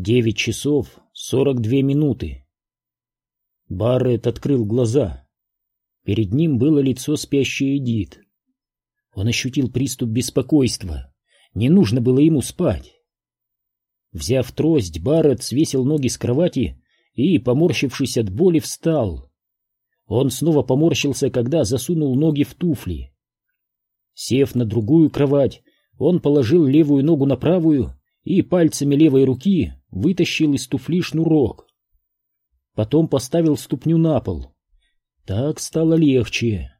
Девять часов сорок две минуты. Барретт открыл глаза. Перед ним было лицо спящей Эдит. Он ощутил приступ беспокойства. Не нужно было ему спать. Взяв трость, Барретт свесил ноги с кровати и, поморщившись от боли, встал. Он снова поморщился, когда засунул ноги в туфли. Сев на другую кровать, он положил левую ногу на правую и пальцами левой руки вытащил из туфли шнурок. Потом поставил ступню на пол. Так стало легче.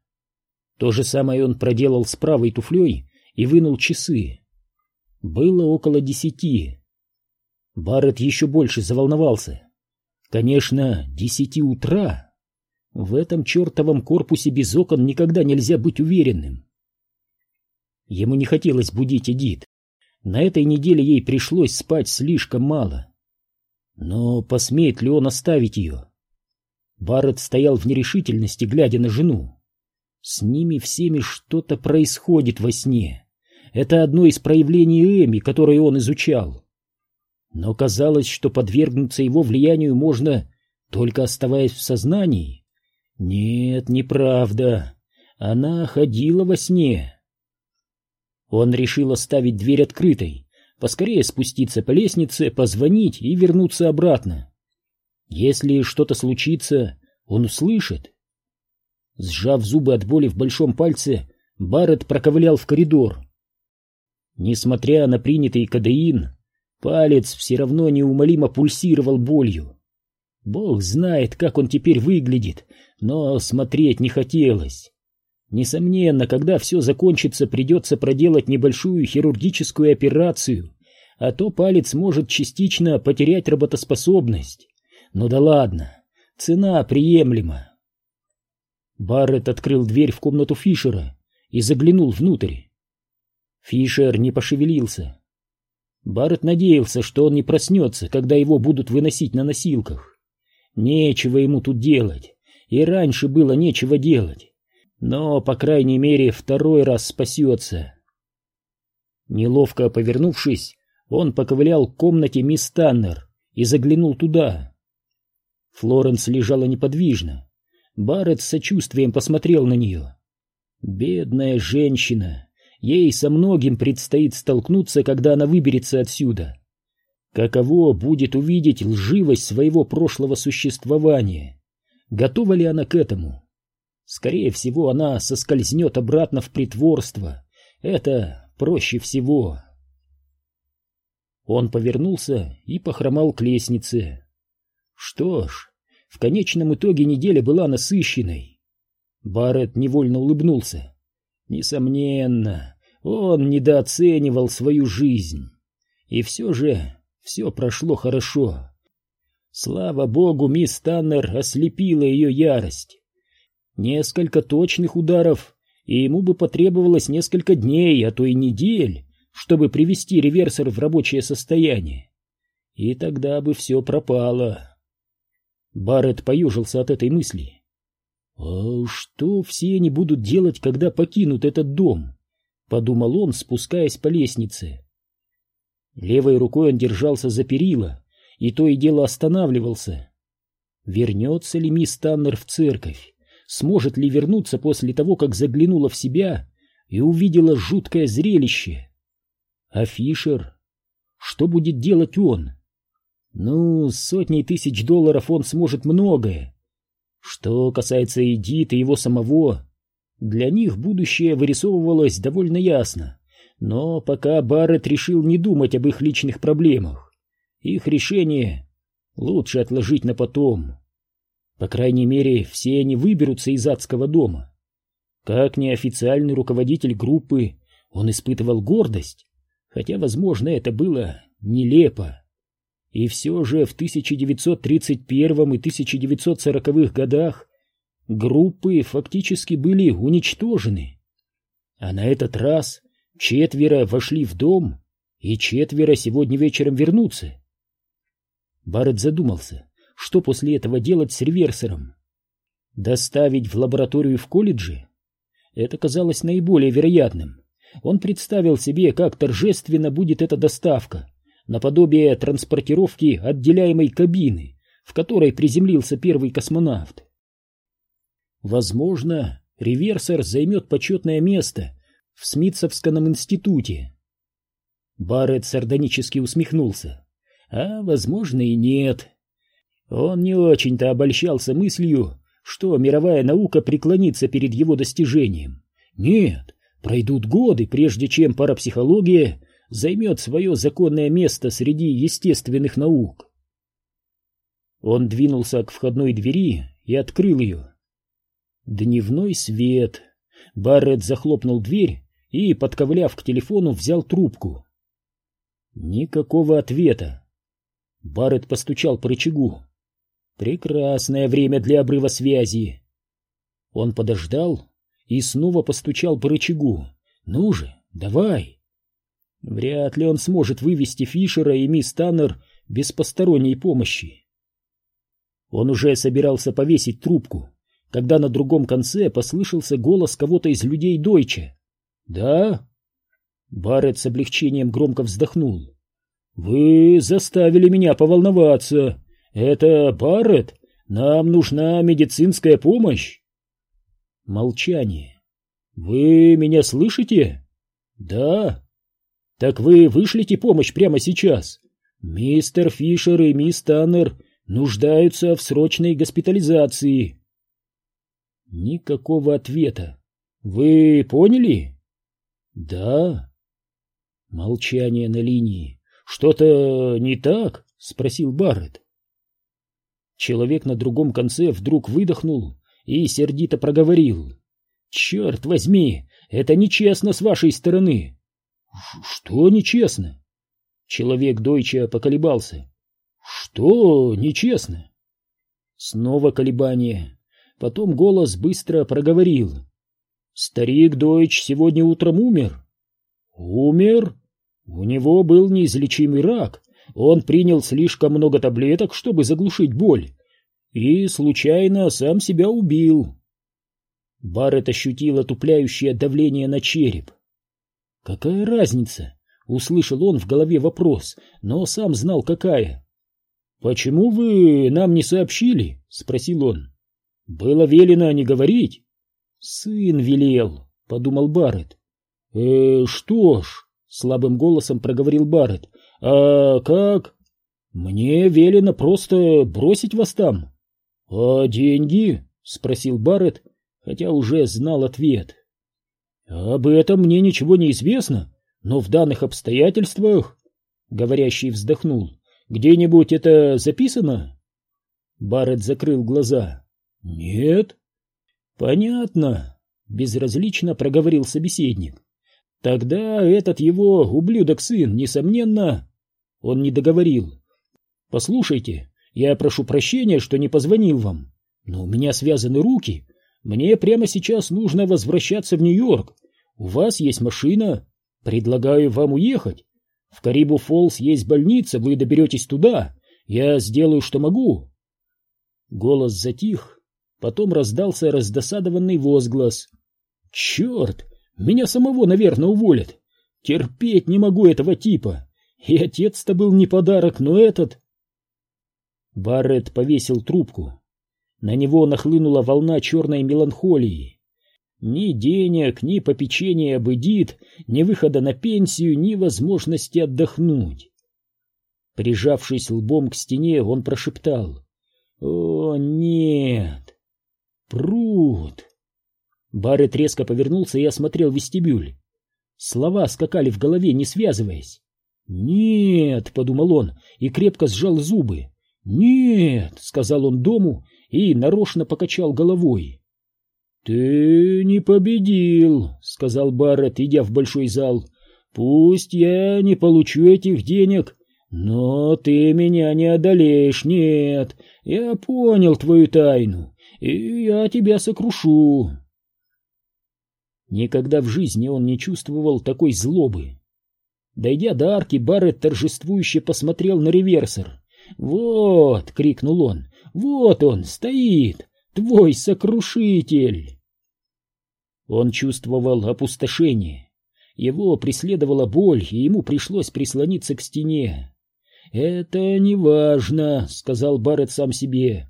То же самое он проделал с правой туфлей и вынул часы. Было около десяти. Барретт еще больше заволновался. Конечно, десяти утра. В этом чертовом корпусе без окон никогда нельзя быть уверенным. Ему не хотелось будить Эдит. На этой неделе ей пришлось спать слишком мало. Но посмеет ли он оставить ее? Барретт стоял в нерешительности, глядя на жену. С ними всеми что-то происходит во сне. Это одно из проявлений Эми, которое он изучал. Но казалось, что подвергнуться его влиянию можно, только оставаясь в сознании. Нет, неправда. Она ходила во сне. Он решил оставить дверь открытой, поскорее спуститься по лестнице, позвонить и вернуться обратно. Если что-то случится, он услышит. Сжав зубы от боли в большом пальце, Барретт проковылял в коридор. Несмотря на принятый кадеин, палец все равно неумолимо пульсировал болью. Бог знает, как он теперь выглядит, но смотреть не хотелось. Несомненно, когда все закончится, придется проделать небольшую хирургическую операцию, а то палец может частично потерять работоспособность. Ну да ладно, цена приемлема. Барретт открыл дверь в комнату Фишера и заглянул внутрь. Фишер не пошевелился. Барретт надеялся, что он не проснется, когда его будут выносить на носилках. Нечего ему тут делать, и раньше было нечего делать но, по крайней мере, второй раз спасется. Неловко повернувшись, он поковылял к комнате мисс Таннер и заглянул туда. Флоренс лежала неподвижно. Барретт с сочувствием посмотрел на нее. Бедная женщина, ей со многим предстоит столкнуться, когда она выберется отсюда. Каково будет увидеть лживость своего прошлого существования? Готова ли она к этому? Скорее всего, она соскользнет обратно в притворство. Это проще всего. Он повернулся и похромал к лестнице. Что ж, в конечном итоге неделя была насыщенной. Барретт невольно улыбнулся. Несомненно, он недооценивал свою жизнь. И все же все прошло хорошо. Слава богу, мисс Таннер ослепила ее ярость. Несколько точных ударов, и ему бы потребовалось несколько дней, а то и недель, чтобы привести реверсор в рабочее состояние. И тогда бы все пропало. Барретт поюжился от этой мысли. «А что все они будут делать, когда покинут этот дом?» — подумал он, спускаясь по лестнице. Левой рукой он держался за перила, и то и дело останавливался. Вернется ли мисс Таннер в церковь? Сможет ли вернуться после того, как заглянула в себя и увидела жуткое зрелище. А Фишер? Что будет делать он? Ну, сотни тысяч долларов он сможет многое. Что касается Эдит и его самого, для них будущее вырисовывалось довольно ясно. Но пока Барретт решил не думать об их личных проблемах. Их решение лучше отложить на потом. По крайней мере, все они выберутся из адского дома. Как неофициальный руководитель группы, он испытывал гордость, хотя, возможно, это было нелепо. И все же в 1931 и 1940-х годах группы фактически были уничтожены. А на этот раз четверо вошли в дом, и четверо сегодня вечером вернутся. Барретт задумался что после этого делать с реверсором? Доставить в лабораторию в колледже? Это казалось наиболее вероятным. Он представил себе, как торжественно будет эта доставка. наподобие транспортировки отделяемой кабины, в которой приземлился первый космонавт. Возможно, реверсор займет почетное место в Смитсовском институте. Барретт сардонически усмехнулся. А, возможно, и нет. Он не очень-то обольщался мыслью, что мировая наука преклонится перед его достижением. Нет, пройдут годы, прежде чем парапсихология займет свое законное место среди естественных наук. Он двинулся к входной двери и открыл ее. Дневной свет. Барретт захлопнул дверь и, подковыляв к телефону, взял трубку. Никакого ответа. Барретт постучал по рычагу. Прекрасное время для обрыва связи. Он подождал и снова постучал по рычагу. Ну же, давай. Вряд ли он сможет вывести Фишера и мисс Таннер без посторонней помощи. Он уже собирался повесить трубку, когда на другом конце послышался голос кого-то из людей Дойче. «Да?» Барретт с облегчением громко вздохнул. «Вы заставили меня поволноваться. Это Барретт? Нам нужна медицинская помощь?» Молчание. «Вы меня слышите?» «Да». «Так вы вышлите помощь прямо сейчас. Мистер Фишер и мисс Таннер нуждаются в срочной госпитализации». Никакого ответа. Вы поняли? Да. Молчание на линии. Что-то не так? Спросил Барретт. Человек на другом конце вдруг выдохнул и сердито проговорил. «Черт возьми, это нечестно с вашей стороны!» «Что нечестно?» Человек Дойча поколебался. «Что нечестно?» Снова колебание. Потом голос быстро проговорил. «Старик Дойч сегодня утром умер». «Умер? У него был неизлечимый рак. Он принял слишком много таблеток, чтобы заглушить боль, и случайно сам себя убил». Барретт ощутил отупляющее давление на череп. «Какая разница?» — услышал он в голове вопрос, но сам знал, какая. «Почему вы нам не сообщили?» — спросил он. Было велено не говорить. Сын велел, подумал Барретт. Э, что ж, слабым голосом проговорил Барретт. А как? Мне велено просто бросить вас там. А деньги? спросил Барретт, хотя уже знал ответ. Об этом мне ничего не известно, но в данных обстоятельствах, говорящий вздохнул, где-нибудь это записано? Барретт закрыл глаза. Нет. Понятно, безразлично проговорил собеседник. Тогда этот его ублюдок-сын, несомненно... Он не договорил. Послушайте, я прошу прощения, что не позвонил вам, но у меня связаны руки. Мне прямо сейчас нужно возвращаться в Нью-Йорк. У вас есть машина. Предлагаю вам уехать. В Карибу-Фоллс есть больница, вы доберетесь туда. Я сделаю, что могу. Голос затих, Потом раздался раздосадованный возглас. «Черт! Меня самого, наверное, уволят! Терпеть не могу этого типа! И отец-то был не подарок, но этот...» Барретт повесил трубку. На него нахлынула волна черной меланхолии. Ни денег, ни попечения об Эдит, ни выхода на пенсию, ни возможности отдохнуть. Прижавшись лбом к стене, он прошептал. «О, нет! Пруд! Барретт резко повернулся и осмотрел вестибюль. Слова скакали в голове, не связываясь. «Нет», — подумал он и крепко сжал зубы. «Нет», — сказал он дому и нарочно покачал головой. «Ты не победил», — сказал Барретт, идя в большой зал. «Пусть я не получу этих денег, но ты меня не одолеешь, нет. Я понял твою тайну и я тебя сокрушу. Никогда в жизни он не чувствовал такой злобы. Дойдя до арки, Барретт торжествующе посмотрел на реверсор. «Вот!» — крикнул он. «Вот он, стоит! Твой сокрушитель!» Он чувствовал опустошение. Его преследовала боль, и ему пришлось прислониться к стене. «Это не важно», — сказал Барретт сам себе.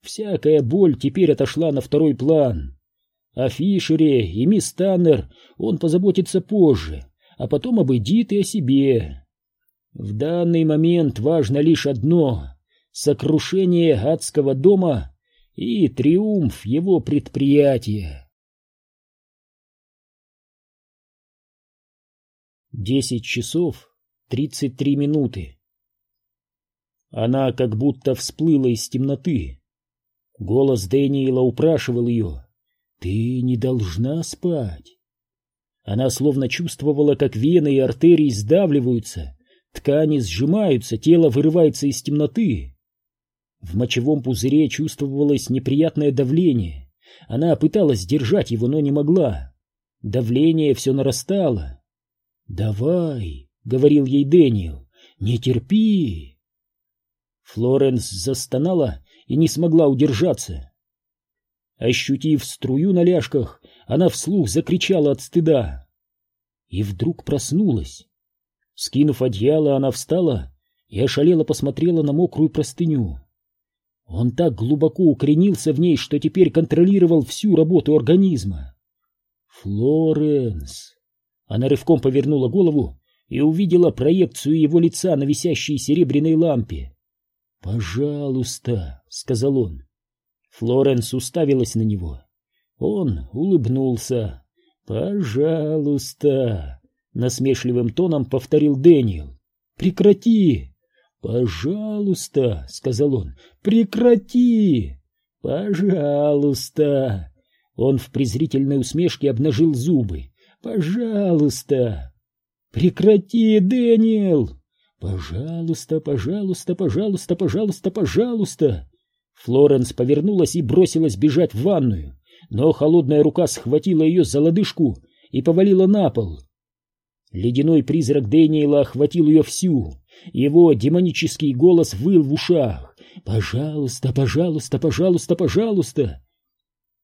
«Всякая боль теперь отошла на второй план. О Фишере и мисс Таннер он позаботится позже, а потом об Эдит и о себе. В данный момент важно лишь одно — сокрушение адского дома и триумф его предприятия». Десять часов тридцать три минуты. Она как будто всплыла из темноты. Голос Дэниела упрашивал ее. «Ты не должна спать». Она словно чувствовала, как вены и артерии сдавливаются, ткани сжимаются, тело вырывается из темноты. В мочевом пузыре чувствовалось неприятное давление. Она пыталась держать его, но не могла. Давление все нарастало. «Давай», — говорил ей Дэниел, — «не терпи». Флоренс застонала и не смогла удержаться. Ощутив струю на ляжках, она вслух закричала от стыда. И вдруг проснулась. Скинув одеяло, она встала и ошалела посмотрела на мокрую простыню. Он так глубоко укоренился в ней, что теперь контролировал всю работу организма. «Флоренс!» Она рывком повернула голову и увидела проекцию его лица на висящей серебряной лампе. «Пожалуйста», — сказал он. Флоренс уставилась на него. Он улыбнулся. «Пожалуйста», — насмешливым тоном повторил Дэниел. «Прекрати!» «Пожалуйста», — сказал он, — «прекрати!» «Пожалуйста!» Он в презрительной усмешке обнажил зубы. «Пожалуйста!» «Прекрати, Дэниел!» «Пожалуйста, пожалуйста, пожалуйста, пожалуйста, пожалуйста!» Флоренс повернулась и бросилась бежать в ванную, но холодная рука схватила ее за лодыжку и повалила на пол. Ледяной призрак Дэниела охватил ее всю. Его демонический голос выл в ушах. «Пожалуйста, пожалуйста, пожалуйста, пожалуйста!»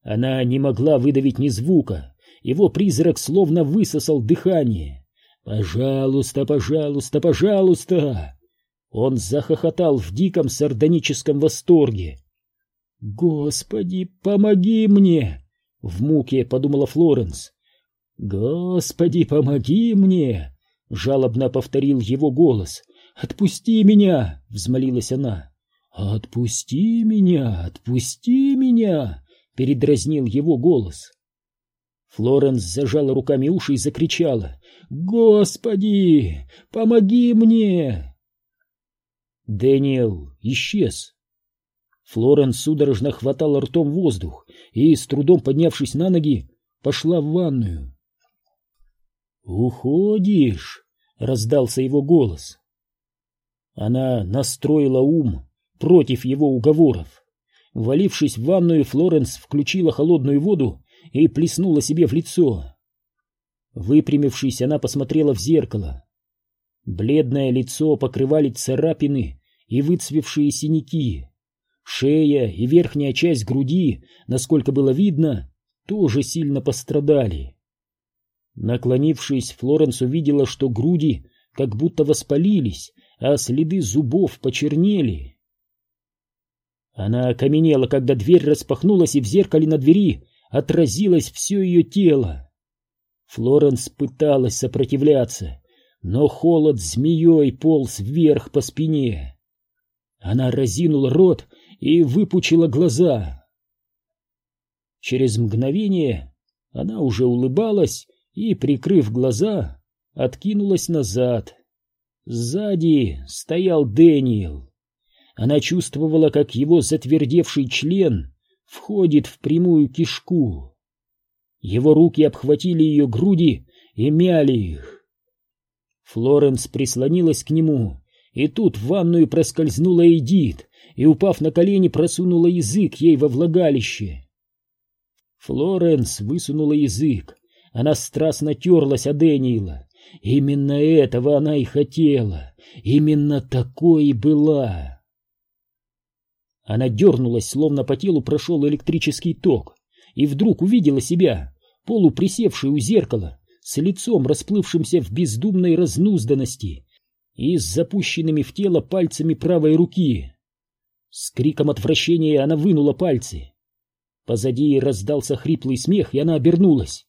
Она не могла выдавить ни звука. Его призрак словно высосал дыхание. «Пожалуйста, пожалуйста, пожалуйста!» Он захохотал в диком сардоническом восторге. «Господи, помоги мне!» — в муке подумала Флоренс. «Господи, помоги мне!» — жалобно повторил его голос. «Отпусти меня!» — взмолилась она. «Отпусти меня! Отпусти меня!» — передразнил его голос. Флоренс зажала руками уши и закричала. «Господи, помоги мне!» Дэниел исчез. Флоренс судорожно хватала ртом воздух и, с трудом поднявшись на ноги, пошла в ванную. «Уходишь!» — раздался его голос. Она настроила ум против его уговоров. Валившись в ванную, Флоренс включила холодную воду и плеснула себе в лицо. Выпрямившись, она посмотрела в зеркало. Бледное лицо покрывали царапины и выцвевшие синяки. Шея и верхняя часть груди, насколько было видно, тоже сильно пострадали. Наклонившись, Флоренс увидела, что груди как будто воспалились, а следы зубов почернели. Она окаменела, когда дверь распахнулась, и в зеркале на двери отразилось все ее тело. Флоренс пыталась сопротивляться, но холод змеей полз вверх по спине. Она разинула рот и выпучила глаза. Через мгновение она уже улыбалась и, прикрыв глаза, откинулась назад. Сзади стоял Дэниел. Она чувствовала, как его затвердевший член входит в прямую кишку. Его руки обхватили ее груди и мяли их. Флоренс прислонилась к нему, и тут в ванную проскользнула Эдит и, упав на колени, просунула язык ей во влагалище. Флоренс высунула язык. Она страстно терлась о Дэниела. Именно этого она и хотела. Именно такой и была. Она дернулась, словно по телу прошел электрический ток, и вдруг увидела себя, полуприсевшей у зеркала, с лицом, расплывшимся в бездумной разнузданности, и с запущенными в тело пальцами правой руки. С криком отвращения она вынула пальцы. Позади раздался хриплый смех, и она обернулась.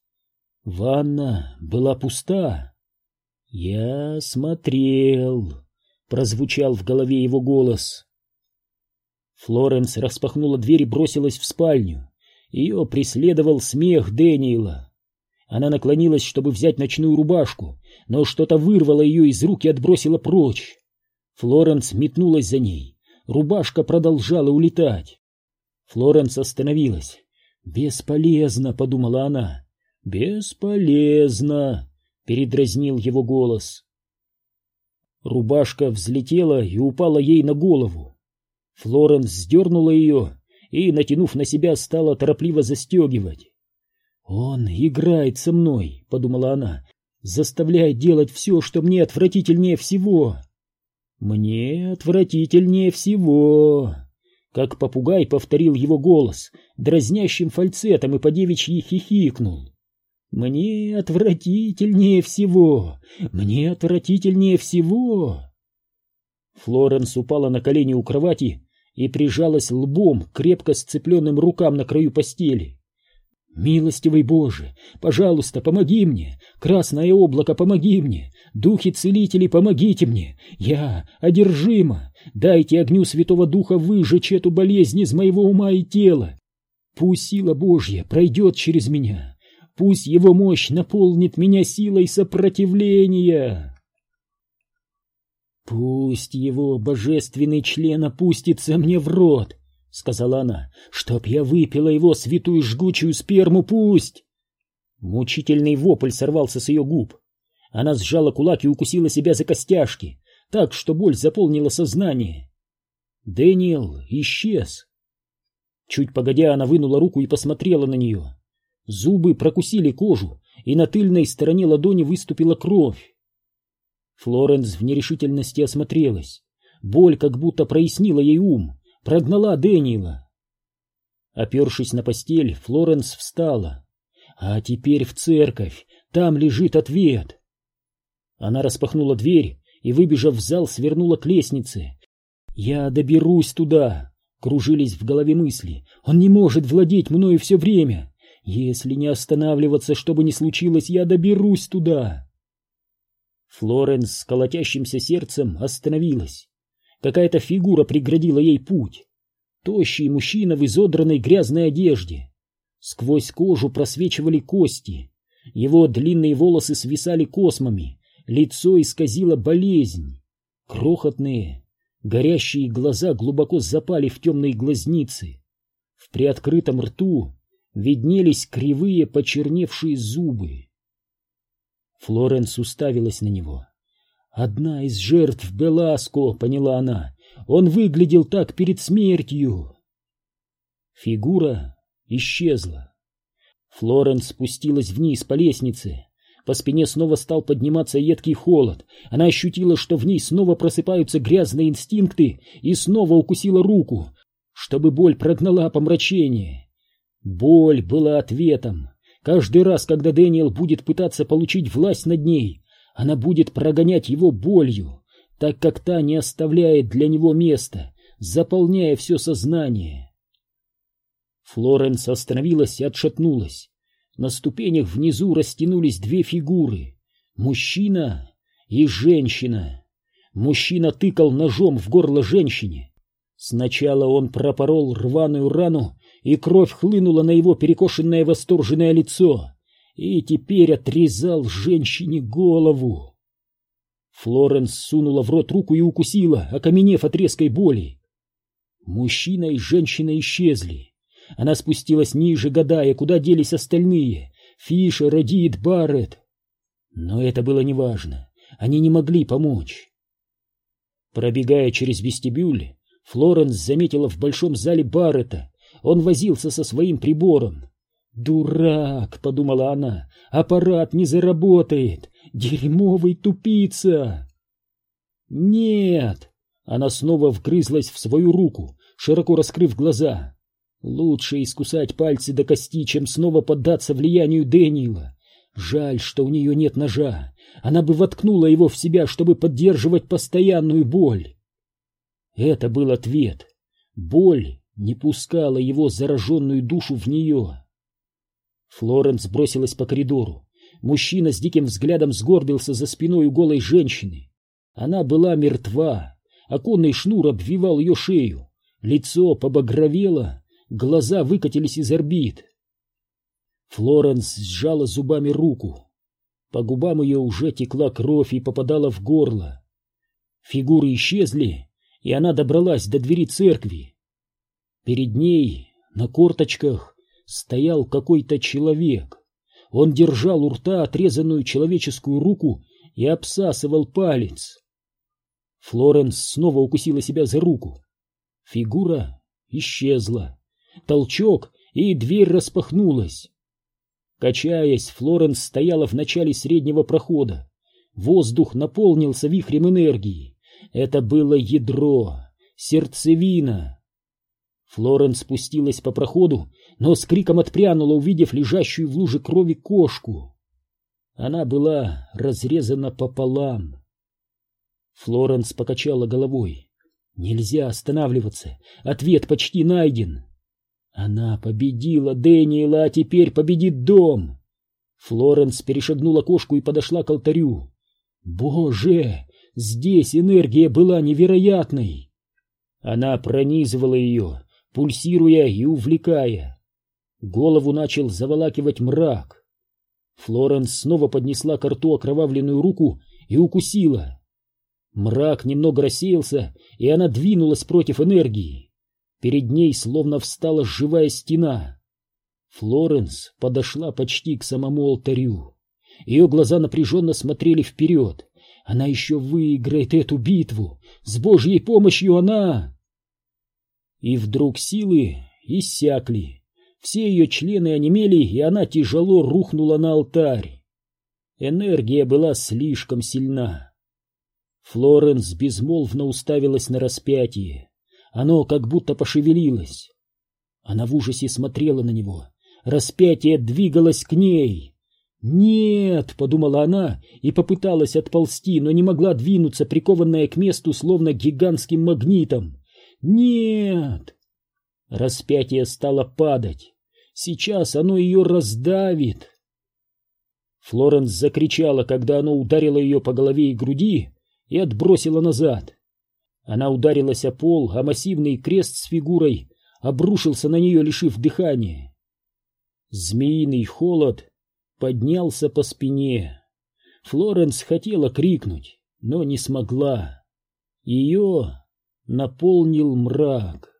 Ванна была пуста. «Я смотрел», — прозвучал в голове его голос. Флоренс распахнула дверь и бросилась в спальню. Ее преследовал смех Дэниела. Она наклонилась, чтобы взять ночную рубашку, но что-то вырвало ее из рук и отбросило прочь. Флоренс метнулась за ней. Рубашка продолжала улетать. Флоренс остановилась. «Бесполезно», — подумала она. «Бесполезно», — передразнил его голос. Рубашка взлетела и упала ей на голову. Флоренс сдернула ее и, натянув на себя, стала торопливо застегивать. «Он играет со мной», — подумала она, — «заставляет делать все, что мне отвратительнее всего». «Мне отвратительнее всего», — как попугай повторил его голос, дразнящим фальцетом и по девичьи хихикнул. «Мне отвратительнее всего! Мне отвратительнее всего!» Флоренс упала на колени у кровати и прижалась лбом к крепко сцепленным рукам на краю постели. «Милостивый Боже, пожалуйста, помоги мне! Красное облако, помоги мне! Духи целителей, помогите мне! Я одержима! Дайте огню Святого Духа выжечь эту болезнь из моего ума и тела! Пусть сила Божья пройдет через меня! Пусть его мощь наполнит меня силой сопротивления!» «Пусть его божественный член опустится мне в рот!» — сказала она, — чтоб я выпила его святую жгучую сперму, пусть! Мучительный вопль сорвался с ее губ. Она сжала кулак и укусила себя за костяшки, так, что боль заполнила сознание. Дэниел исчез. Чуть погодя, она вынула руку и посмотрела на нее. Зубы прокусили кожу, и на тыльной стороне ладони выступила кровь. Флоренс в нерешительности осмотрелась. Боль как будто прояснила ей ум прогнала Дэниела. Опершись на постель, Флоренс встала. А теперь в церковь, там лежит ответ. Она распахнула дверь и, выбежав в зал, свернула к лестнице. «Я доберусь туда!» — кружились в голове мысли. «Он не может владеть мною все время! Если не останавливаться, что бы ни случилось, я доберусь туда!» Флоренс с колотящимся сердцем остановилась. Какая-то фигура преградила ей путь. Тощий мужчина в изодранной грязной одежде. Сквозь кожу просвечивали кости. Его длинные волосы свисали космами, лицо исказило болезнь. Крохотные, горящие глаза глубоко запали в темные глазницы. В приоткрытом рту виднелись кривые почерневшие зубы. Флоренс уставилась на него. Одна из жертв Беласко, поняла она. Он выглядел так перед смертью. Фигура исчезла. Флоренс спустилась вниз по лестнице. По спине снова стал подниматься едкий холод. Она ощутила, что в ней снова просыпаются грязные инстинкты, и снова укусила руку, чтобы боль прогнала помрачение. Боль была ответом. Каждый раз, когда Дэниел будет пытаться получить власть над ней, она будет прогонять его болью, так как та не оставляет для него места, заполняя все сознание. Флоренс остановилась и отшатнулась. На ступенях внизу растянулись две фигуры — мужчина и женщина. Мужчина тыкал ножом в горло женщине. Сначала он пропорол рваную рану, и кровь хлынула на его перекошенное восторженное лицо и теперь отрезал женщине голову. Флоренс сунула в рот руку и укусила, окаменев от резкой боли. Мужчина и женщина исчезли. Она спустилась ниже, гадая, куда делись остальные — Фишер, Эдит, Барретт. Но это было неважно. Они не могли помочь. Пробегая через вестибюль, Флоренс заметила в большом зале Баррета. Он возился со своим прибором. «Дурак!» — подумала она. «Аппарат не заработает! Дерьмовый тупица!» «Нет!» Она снова вгрызлась в свою руку, широко раскрыв глаза. «Лучше искусать пальцы до кости, чем снова поддаться влиянию Дэниела. Жаль, что у нее нет ножа. Она бы воткнула его в себя, чтобы поддерживать постоянную боль. Это был ответ. Боль не пускала его зараженную душу в нее. Флоренс бросилась по коридору. Мужчина с диким взглядом сгорбился за спиной у голой женщины. Она была мертва. Оконный шнур обвивал ее шею. Лицо побагровело, глаза выкатились из орбит. Флоренс сжала зубами руку. По губам ее уже текла кровь и попадала в горло. Фигуры исчезли, и она добралась до двери церкви. Перед ней, на корточках, стоял какой-то человек. Он держал у рта отрезанную человеческую руку и обсасывал палец. Флоренс снова укусила себя за руку. Фигура исчезла. Толчок, и дверь распахнулась. Качаясь, Флоренс стояла в начале среднего прохода. Воздух наполнился вихрем энергии. Это было ядро, сердцевина. Флоренс спустилась по проходу, но с криком отпрянула, увидев лежащую в луже крови кошку. Она была разрезана пополам. Флоренс покачала головой. Нельзя останавливаться. Ответ почти найден. Она победила Дэниела, а теперь победит дом. Флоренс перешагнула кошку и подошла к алтарю. Боже, здесь энергия была невероятной. Она пронизывала ее, пульсируя и увлекая. Голову начал заволакивать мрак. Флоренс снова поднесла к рту окровавленную руку и укусила. Мрак немного рассеялся, и она двинулась против энергии. Перед ней словно встала живая стена. Флоренс подошла почти к самому алтарю. Ее глаза напряженно смотрели вперед. Она еще выиграет эту битву. С Божьей помощью она... И вдруг силы иссякли. Все ее члены онемели, и она тяжело рухнула на алтарь. Энергия была слишком сильна. Флоренс безмолвно уставилась на распятие. Оно как будто пошевелилось. Она в ужасе смотрела на него. Распятие двигалось к ней. «Нет!» — подумала она и попыталась отползти, но не могла двинуться, прикованная к месту, словно гигантским магнитом. «Нет!» Распятие стало падать. Сейчас оно ее раздавит. Флоренс закричала, когда оно ударило ее по голове и груди, и отбросила назад. Она ударилась о пол, а массивный крест с фигурой обрушился на нее, лишив дыхания. Змеиный холод поднялся по спине. Флоренс хотела крикнуть, но не смогла. Ее наполнил мрак.